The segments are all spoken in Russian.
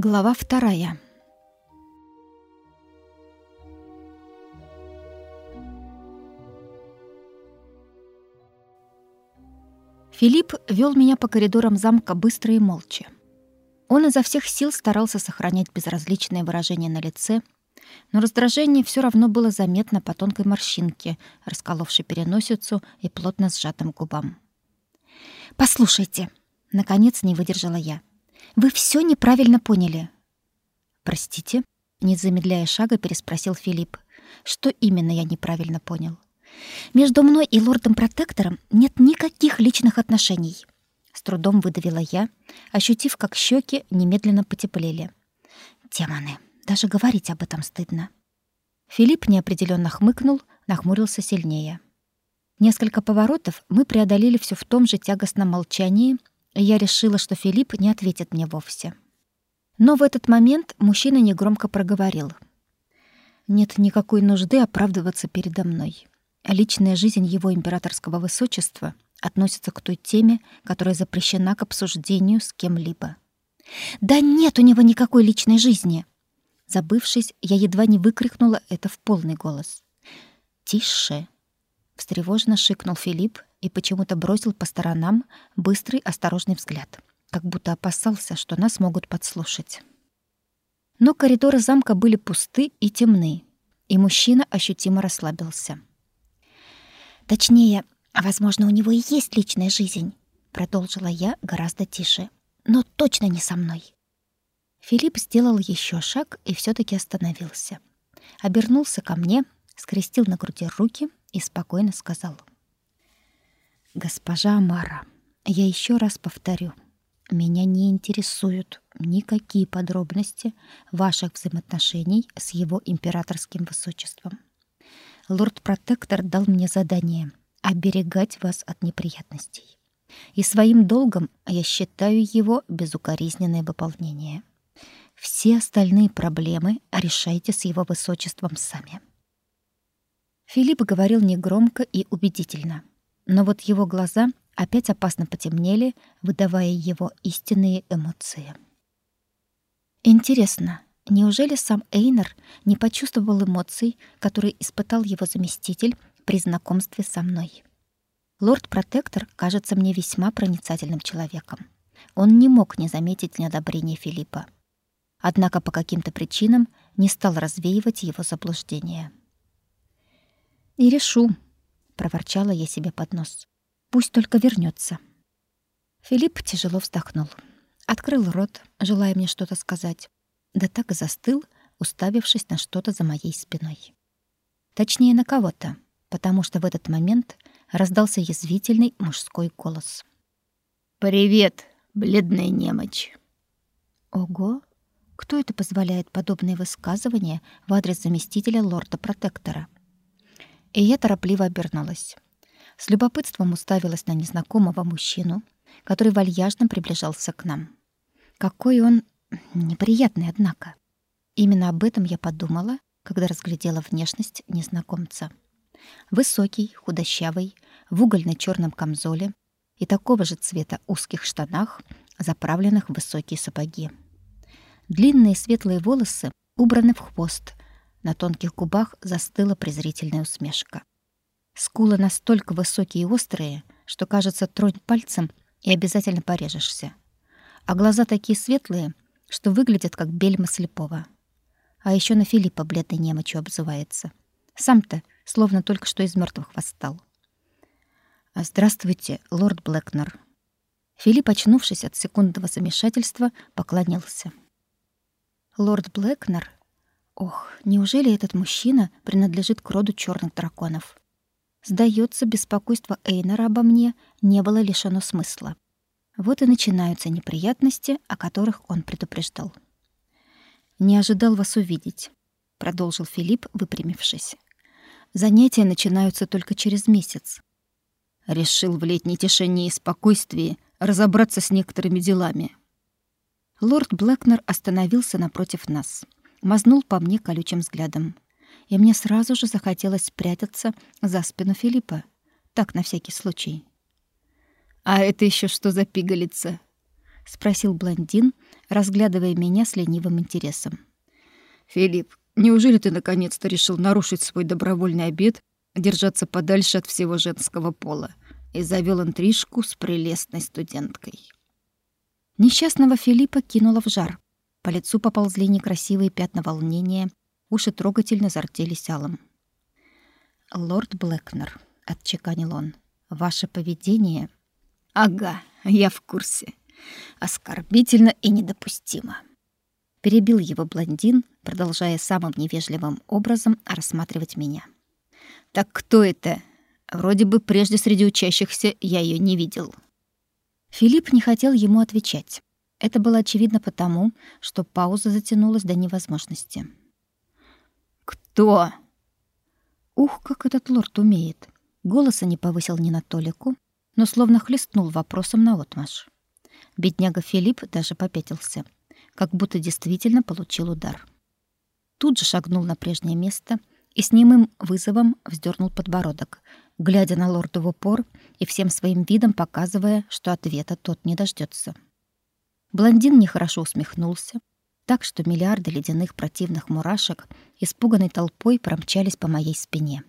Глава вторая. Филипп вел меня по коридорам замка быстро и молча. Он изо всех сил старался сохранять безразличное выражение на лице, но раздражение все равно было заметно по тонкой морщинке, расколовшей переносицу и плотно сжатым губам. «Послушайте», — наконец не выдержала я, — «вы все неправильно поняли». «Простите?» — не замедляя шага, переспросил Филипп. «Что именно я неправильно понял?» «Между мной и лордом-протектором нет никаких личных отношений», — с трудом выдавила я, ощутив, как щеки немедленно потеплели. «Демоны!» Даже говорить об этом стыдно. Филипп неопределенно хмыкнул, нахмурился сильнее. Несколько поворотов мы преодолели все в том же тягостном молчании, я решила, что Филипп не ответит мне вовсе. Но в этот момент мужчина негромко проговорил. «Нет никакой нужды оправдываться передо мной. Личная жизнь его императорского высочества относится к той теме, которая запрещена к обсуждению с кем-либо». «Да нет у него никакой личной жизни!» Забывшись, я едва не выкрикнула это в полный голос. «Тише!» Встревоженно шикнул Филипп и почему-то бросил по сторонам быстрый, осторожный взгляд, как будто опасался, что нас могут подслушать. Но коридоры замка были пусты и темны, и мужчина ощутимо расслабился. «Точнее, возможно, у него и есть личная жизнь», — продолжила я гораздо тише. «Но точно не со мной». Филипп сделал еще шаг и все таки остановился. Обернулся ко мне, скрестил на груди руки и спокойно сказал. «Госпожа Амара, я еще раз повторю, меня не интересуют никакие подробности ваших взаимоотношений с его императорским высочеством. Лорд-протектор дал мне задание оберегать вас от неприятностей. И своим долгом я считаю его безукоризненное выполнение. Все остальные проблемы решайте с его высочеством сами. Филипп говорил негромко и убедительно, но вот его глаза опять опасно потемнели, выдавая его истинные эмоции. Интересно, неужели сам Эйнер не почувствовал эмоций, которые испытал его заместитель при знакомстве со мной? Лорд-протектор кажется мне весьма проницательным человеком. Он не мог не заметить неодобрения Филиппа однако по каким-то причинам не стал развеивать его заблуждение. «И решу», — проворчала я себе под нос. «Пусть только вернется. Филипп тяжело вздохнул. Открыл рот, желая мне что-то сказать. Да так и застыл, уставившись на что-то за моей спиной. Точнее, на кого-то, потому что в этот момент раздался язвительный мужской голос. «Привет, бледная немочь!» Ого! Кто это позволяет подобные высказывания в адрес заместителя лорда-протектора? И я торопливо обернулась. С любопытством уставилась на незнакомого мужчину, который вальяжно приближался к нам. Какой он неприятный, однако. Именно об этом я подумала, когда разглядела внешность незнакомца. Высокий, худощавый, в угольно черном камзоле и такого же цвета узких штанах, заправленных в высокие сапоги. Длинные светлые волосы убраны в хвост. На тонких губах застыла презрительная усмешка. Скулы настолько высокие и острые, что, кажется, тронь пальцем и обязательно порежешься. А глаза такие светлые, что выглядят как бельма слепого. А еще на Филиппа бледной немочью обзывается. Сам-то словно только что из мертвых восстал. «Здравствуйте, лорд Блэкнер». Филипп, очнувшись от секундного замешательства, поклонился. Лорд Блэкнер? Ох, неужели этот мужчина принадлежит к роду черных драконов? Сдается, беспокойство Эйнера обо мне не было лишено смысла. Вот и начинаются неприятности, о которых он предупреждал. «Не ожидал вас увидеть», — продолжил Филипп, выпрямившись. «Занятия начинаются только через месяц. Решил в летней тишине и спокойствии разобраться с некоторыми делами. Лорд Блэкнер остановился напротив нас, мазнул по мне колючим взглядом. И мне сразу же захотелось спрятаться за спину Филиппа. Так, на всякий случай. «А это еще что за пигалица?» спросил блондин, разглядывая меня с ленивым интересом. Филипп, неужели ты наконец-то решил нарушить свой добровольный обет, держаться подальше от всего женского пола и завёл интрижку с прелестной студенткой? Несчастного Филиппа кинуло в жар. По лицу поползли некрасивые пятна волнения, уши трогательно зартелись алым. «Лорд Блэкнер», — отчеканил он, — «ваше поведение...» «Ага, я в курсе. Оскорбительно и недопустимо». Перебил его блондин, продолжая самым невежливым образом рассматривать меня. «Так кто это? Вроде бы прежде среди учащихся я ее не видел». Филипп не хотел ему отвечать. Это было очевидно потому, что пауза затянулась до невозможности. «Кто?» Ух, как этот лорд умеет. Голоса не повысил ни на толику, но словно хлестнул вопросом на отмаш. Бедняга Филипп даже попятился, как будто действительно получил удар. Тут же шагнул на прежнее место и с немым вызовом вздернул подбородок, глядя на лорда в упор и всем своим видом показывая, что ответа тот не дождется. Блондин нехорошо усмехнулся, так что миллиарды ледяных противных мурашек испуганной толпой промчались по моей спине.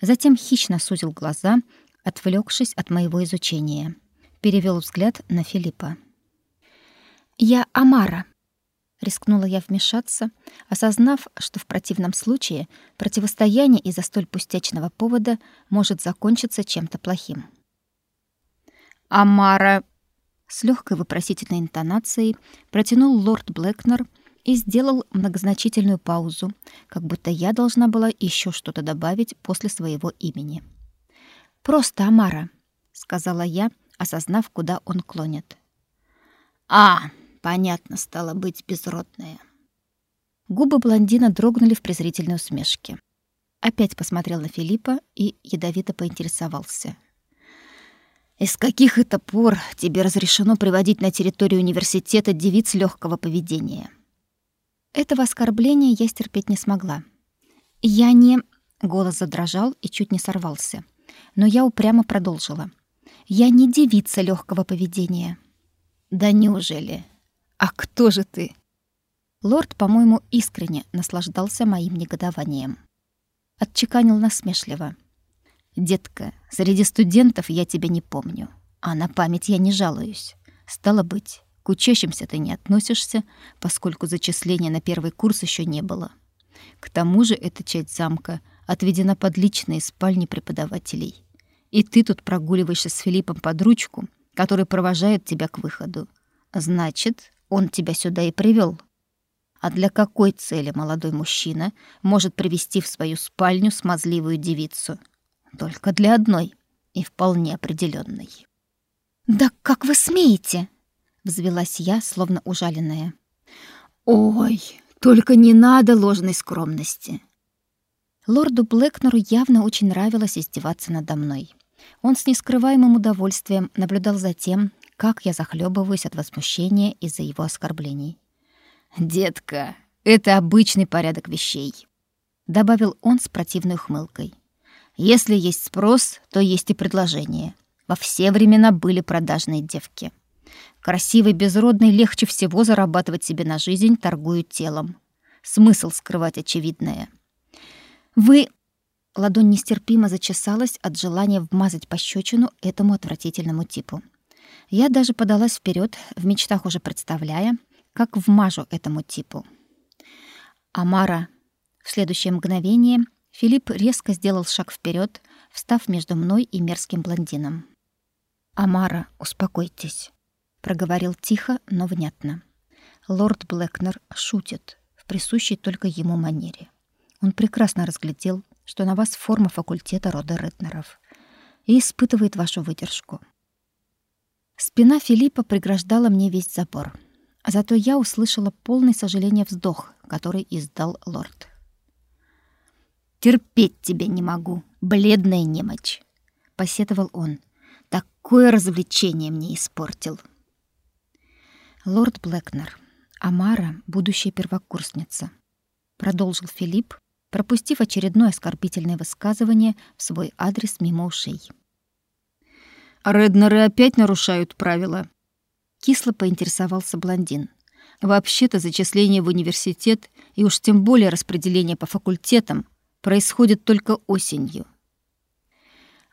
Затем хищно сузил глаза, отвлекшись от моего изучения. Перевел взгляд на Филиппа. «Я Амара», — рискнула я вмешаться, осознав, что в противном случае противостояние из-за столь пустячного повода может закончиться чем-то плохим. «Амара с легкой вопросительной интонацией протянул лорд Блэкнер и сделал многозначительную паузу, как будто я должна была еще что-то добавить после своего имени. «Просто Амара», — сказала я, осознав, куда он клонит. «А, понятно, стало быть, безродная». Губы блондина дрогнули в презрительной усмешке. Опять посмотрел на Филиппа и ядовито поинтересовался — из каких это пор тебе разрешено приводить на территорию университета девиц легкого поведения? Этого оскорбления я стерпеть не смогла. Я не... Голос задрожал и чуть не сорвался. Но я упрямо продолжила. Я не девица легкого поведения. Да неужели? А кто же ты? Лорд, по-моему, искренне наслаждался моим негодованием. Отчеканил насмешливо. Детка, среди студентов я тебя не помню, а на память я не жалуюсь. Стало быть, к учащимся ты не относишься, поскольку зачисления на первый курс еще не было. К тому же эта часть замка отведена под личные спальни преподавателей. И ты тут прогуливаешься с Филиппом под ручку, который провожает тебя к выходу. Значит, он тебя сюда и привел. А для какой цели молодой мужчина может привести в свою спальню смазливую девицу — только для одной и вполне определенной. «Да как вы смеете?» — взвелась я, словно ужаленная. «Ой, только не надо ложной скромности!» Лорду Блэкнеру явно очень нравилось издеваться надо мной. Он с нескрываемым удовольствием наблюдал за тем, как я захлебываюсь от возмущения из-за его оскорблений. «Детка, это обычный порядок вещей», — добавил он с противной ухмылкой. Если есть спрос, то есть и предложение. Во все времена были продажные девки. Красивый безродный легче всего зарабатывать себе на жизнь, торгуя телом. Смысл скрывать очевидное. Вы Ладонь нестерпимо зачесалась от желания вмазать пощечину этому отвратительному типу. Я даже подалась вперед, в мечтах уже представляя, как вмажу этому типу. Амара в следующее мгновение Филипп резко сделал шаг вперед, встав между мной и мерзким блондином. «Амара, успокойтесь», — проговорил тихо, но внятно. Лорд Блэкнер шутит в присущей только ему манере. Он прекрасно разглядел, что на вас форма факультета рода Ретнеров и испытывает вашу выдержку. Спина Филиппа преграждала мне весь забор. Зато я услышала полный сожаления вздох, который издал лорд. Терпеть тебя не могу, бледная немочь, посетовал он. Такое развлечение мне испортил. Лорд Блэкнер, Амара, будущая первокурсница, продолжил Филипп, пропустив очередное оскорбительное высказывание в свой адрес мимо ушей. Реднеры опять нарушают правила. Кисло поинтересовался блондин. Вообще-то зачисление в университет и уж тем более распределение по факультетам происходит только осенью.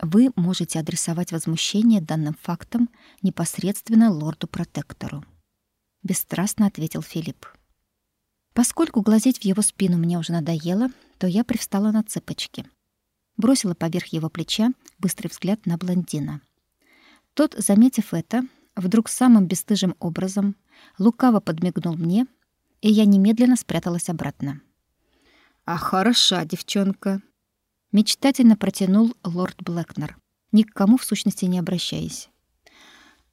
Вы можете адресовать возмущение данным фактом непосредственно лорду-протектору. Бесстрастно ответил Филипп. Поскольку глазеть в его спину мне уже надоело, то я привстала на цыпочки. Бросила поверх его плеча быстрый взгляд на блондина. Тот, заметив это, вдруг самым бесстыжим образом лукаво подмигнул мне, и я немедленно спряталась обратно. «А хороша девчонка!» Мечтательно протянул лорд Блэкнер, ни к кому в сущности не обращаясь.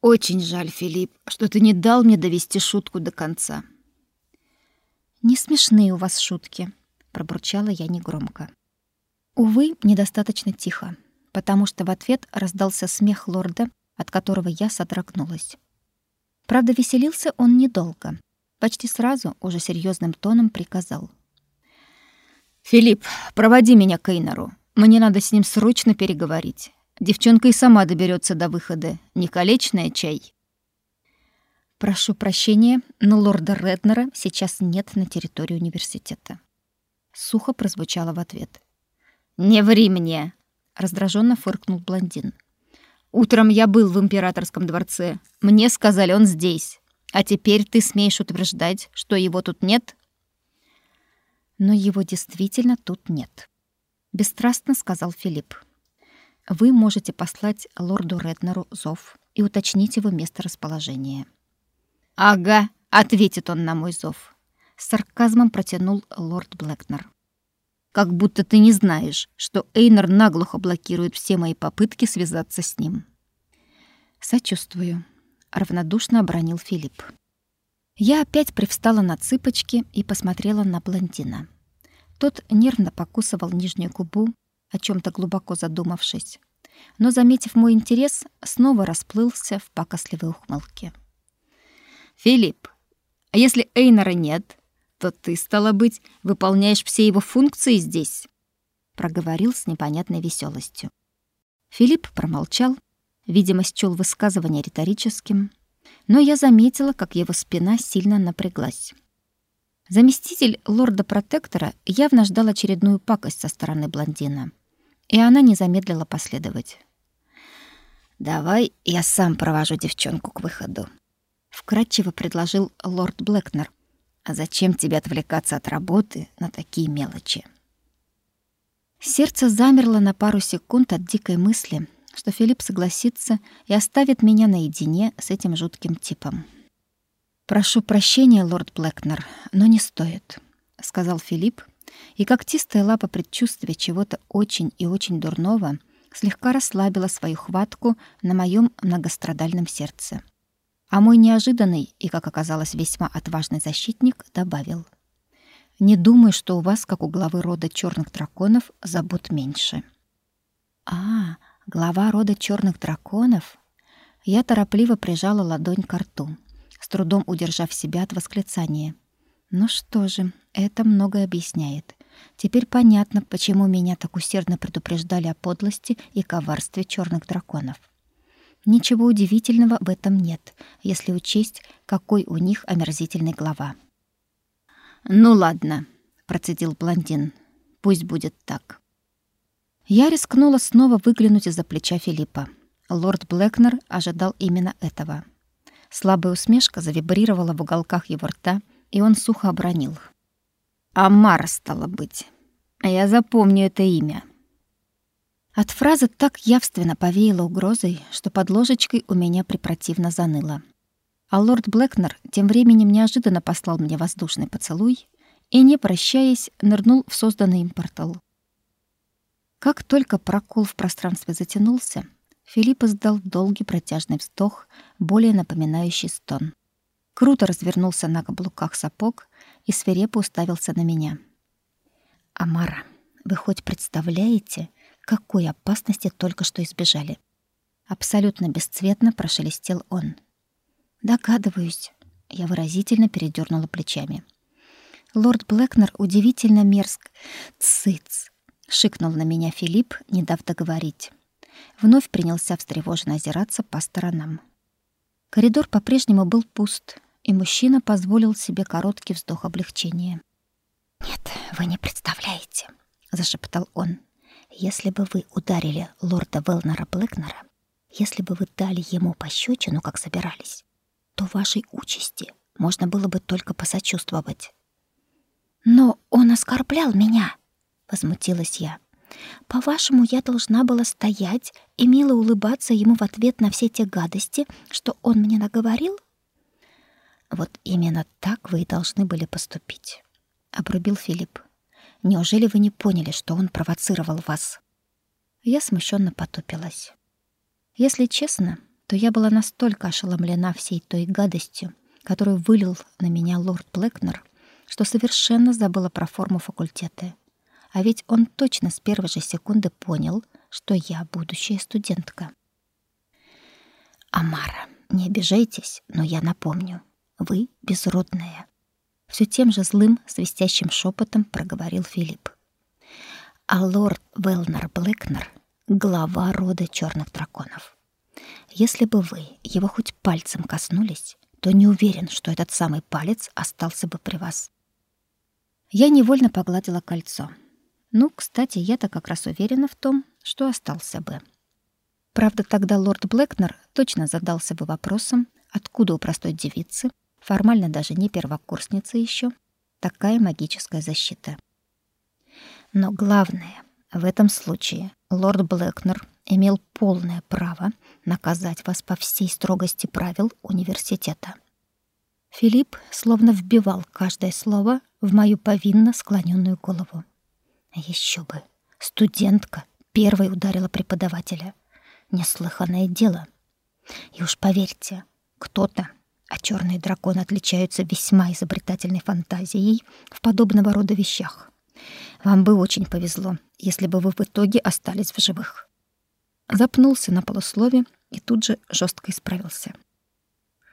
«Очень жаль, Филипп, что ты не дал мне довести шутку до конца». «Не смешные у вас шутки», — пробурчала я негромко. Увы, недостаточно тихо, потому что в ответ раздался смех лорда, от которого я содрогнулась. Правда, веселился он недолго. Почти сразу, уже серьезным тоном приказал. «Филипп, проводи меня к Эйнору. Мне надо с ним срочно переговорить. Девчонка и сама доберется до выхода. Не колечная чай». Прошу прощения, но лорда Реднера сейчас нет на территории университета. Сухо прозвучало в ответ. Не ври мне, раздраженно фыркнул блондин. Утром я был в императорском дворце. Мне сказали, он здесь. А теперь ты смеешь утверждать, что его тут нет? Но его действительно тут нет, бесстрастно сказал Филипп. Вы можете послать лорду Реднеру зов и уточнить его место расположения. «Ага», — ответит он на мой зов. С сарказмом протянул лорд Блэкнер. «Как будто ты не знаешь, что Эйнер наглухо блокирует все мои попытки связаться с ним». «Сочувствую», — равнодушно обронил Филипп. Я опять привстала на цыпочки и посмотрела на блондина. Тот нервно покусывал нижнюю губу, о чем то глубоко задумавшись, но, заметив мой интерес, снова расплылся в пакостливой ухмылке. Филипп, а если Эйнора нет, то ты, стало быть, выполняешь все его функции здесь, проговорил с непонятной веселостью. Филипп промолчал, видимо, счёл высказывание риторическим, но я заметила, как его спина сильно напряглась. Заместитель лорда-протектора явно ждал очередную пакость со стороны блондина, и она не замедлила последовать. «Давай я сам провожу девчонку к выходу», вкратчиво предложил лорд Блэкнер. А зачем тебе отвлекаться от работы на такие мелочи? Сердце замерло на пару секунд от дикой мысли, что Филипп согласится и оставит меня наедине с этим жутким типом. Прошу прощения, лорд Блэкнер, но не стоит, сказал Филипп, и когтистая лапа предчувствия чего-то очень и очень дурного слегка расслабила свою хватку на моем многострадальном сердце. А мой неожиданный и, как оказалось, весьма отважный защитник добавил: "Не думаю, что у вас, как у главы рода черных драконов, забот меньше". А, глава рода черных драконов. Я торопливо прижала ладонь к рту, с трудом удержав себя от восклицания. Ну что же, это многое объясняет. Теперь понятно, почему меня так усердно предупреждали о подлости и коварстве черных драконов. Ничего удивительного в этом нет, если учесть, какой у них омерзительный глава. «Ну ладно», — процедил блондин. «Пусть будет так». Я рискнула снова выглянуть из-за плеча Филиппа. Лорд Блэкнер ожидал именно этого. Слабая усмешка завибрировала в уголках его рта, и он сухо обронил. «Амар, стало быть. Я запомню это имя». От фразы так явственно повеяло угрозой, что под ложечкой у меня препротивно заныло. А лорд Блэкнер тем временем неожиданно послал мне воздушный поцелуй и, не прощаясь, нырнул в созданный им портал. Как только прокол в пространстве затянулся, Филипп издал долгий протяжный вздох, более напоминающий стон. Круто развернулся на каблуках сапог и свирепо уставился на меня. «Амара, вы хоть представляете, какой опасности только что избежали. Абсолютно бесцветно прошелестел он. Догадываюсь, я выразительно передернула плечами. Лорд Блэкнер удивительно мерзк. Цыц, шикнул на меня Филипп, не дав договорить. Вновь принялся встревоженно озираться по сторонам. Коридор по-прежнему был пуст, и мужчина позволил себе короткий вздох облегчения. «Нет, вы не представляете», — зашептал он. «Если бы вы ударили лорда Велнера Блэкнера, если бы вы дали ему пощечину, как собирались, то вашей участи можно было бы только посочувствовать». «Но он оскорблял меня», — возмутилась я. По-вашему, я должна была стоять и мило улыбаться ему в ответ на все те гадости, что он мне наговорил? Вот именно так вы и должны были поступить, обрубил Филипп. Неужели вы не поняли, что он провоцировал вас? Я смущенно потупилась. Если честно, то я была настолько ошеломлена всей той гадостью, которую вылил на меня лорд Блэкнер, что совершенно забыла про форму факультета а ведь он точно с первой же секунды понял, что я будущая студентка. Амара, не обижайтесь, но я напомню. Вы безродная. Все тем же злым, свистящим шепотом проговорил Филипп. А лорд Велнер Блэкнер — глава рода черных драконов. Если бы вы его хоть пальцем коснулись, то не уверен, что этот самый палец остался бы при вас. Я невольно погладила кольцо — ну, кстати, я-то как раз уверена в том, что остался бы. Правда, тогда лорд Блэкнер точно задался бы вопросом, откуда у простой девицы, формально даже не первокурсницы еще, такая магическая защита. Но главное, в этом случае лорд Блэкнер имел полное право наказать вас по всей строгости правил университета. Филипп словно вбивал каждое слово в мою повинно склоненную голову. Еще бы. Студентка первой ударила преподавателя. Неслыханное дело. И уж поверьте, кто-то, а черные драконы отличаются весьма изобретательной фантазией в подобного рода вещах. Вам бы очень повезло, если бы вы в итоге остались в живых. Запнулся на полуслове и тут же жестко исправился.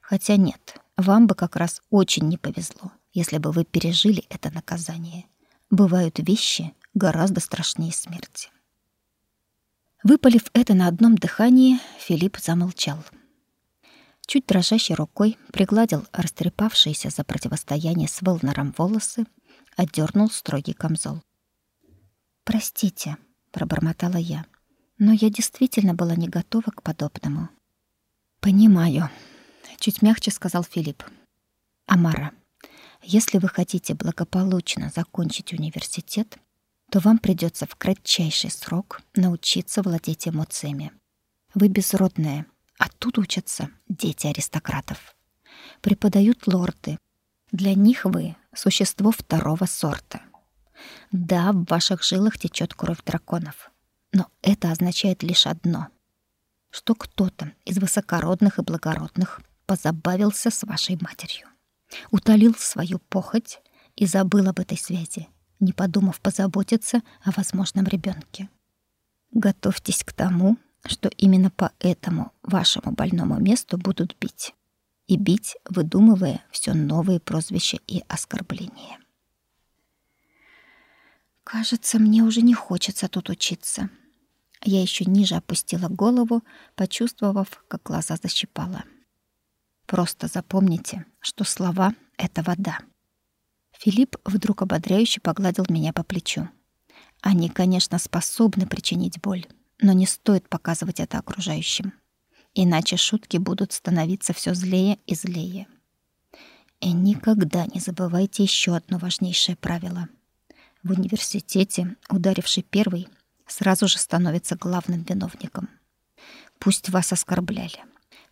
Хотя нет, вам бы как раз очень не повезло, если бы вы пережили это наказание. Бывают вещи, гораздо страшнее смерти. Выпалив это на одном дыхании, Филипп замолчал. Чуть дрожащей рукой пригладил растрепавшиеся за противостояние с Велнером волосы, отдернул строгий камзол. «Простите», — пробормотала я, — «но я действительно была не готова к подобному». «Понимаю», — чуть мягче сказал Филипп. «Амара, если вы хотите благополучно закончить университет, то вам придется в кратчайший срок научиться владеть эмоциями. Вы безродная, а тут учатся дети аристократов. Преподают лорды. Для них вы — существо второго сорта. Да, в ваших жилах течет кровь драконов. Но это означает лишь одно — что кто-то из высокородных и благородных позабавился с вашей матерью, утолил свою похоть и забыл об этой связи — не подумав позаботиться о возможном ребенке. Готовьтесь к тому, что именно по этому вашему больному месту будут бить. И бить, выдумывая все новые прозвища и оскорбления. Кажется, мне уже не хочется тут учиться. Я еще ниже опустила голову, почувствовав, как глаза защипала. Просто запомните, что слова — это вода. Филипп вдруг ободряюще погладил меня по плечу. Они, конечно, способны причинить боль, но не стоит показывать это окружающим. Иначе шутки будут становиться все злее и злее. И никогда не забывайте еще одно важнейшее правило. В университете ударивший первый сразу же становится главным виновником. Пусть вас оскорбляли,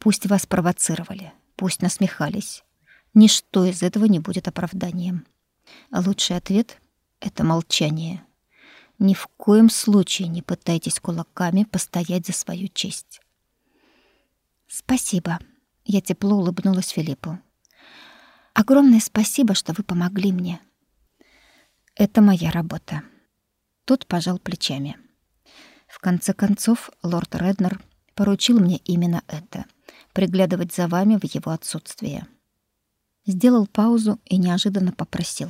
пусть вас провоцировали, пусть насмехались, Ничто из этого не будет оправданием. А лучший ответ — это молчание. Ни в коем случае не пытайтесь кулаками постоять за свою честь. «Спасибо», — я тепло улыбнулась Филиппу. «Огромное спасибо, что вы помогли мне». «Это моя работа». Тот пожал плечами. В конце концов, лорд Реднер поручил мне именно это — приглядывать за вами в его отсутствие сделал паузу и неожиданно попросил.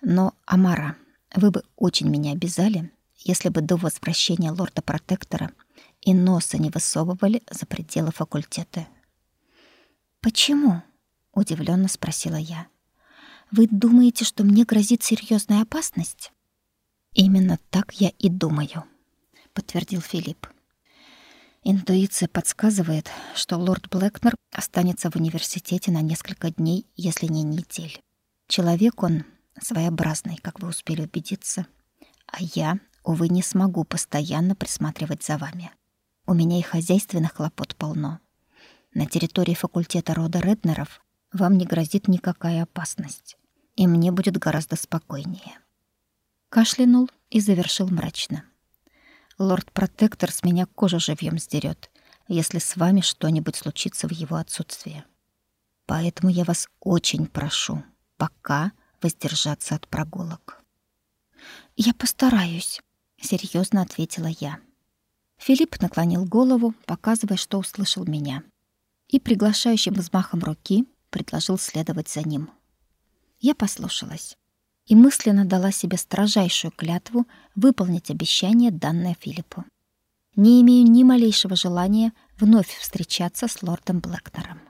«Но, Амара, вы бы очень меня обязали, если бы до возвращения лорда-протектора и носа не высовывали за пределы факультета. Почему? удивленно спросила я. Вы думаете, что мне грозит серьезная опасность? Именно так я и думаю, подтвердил Филипп. Интуиция подсказывает, что лорд Блэкнер останется в университете на несколько дней, если не недель. Человек он своеобразный, как вы успели убедиться. А я, увы, не смогу постоянно присматривать за вами. У меня и хозяйственных хлопот полно. На территории факультета рода Реднеров вам не грозит никакая опасность, и мне будет гораздо спокойнее. Кашлянул и завершил мрачно. Лорд-протектор с меня кожу живьем сдерет, если с вами что-нибудь случится в его отсутствие. Поэтому я вас очень прошу пока воздержаться от прогулок. Я постараюсь, серьезно ответила я. Филипп наклонил голову, показывая, что услышал меня, и приглашающим взмахом руки предложил следовать за ним. Я послушалась и мысленно дала себе строжайшую клятву выполнить обещание, данное Филиппу. Не имею ни малейшего желания вновь встречаться с лордом Блэкнером.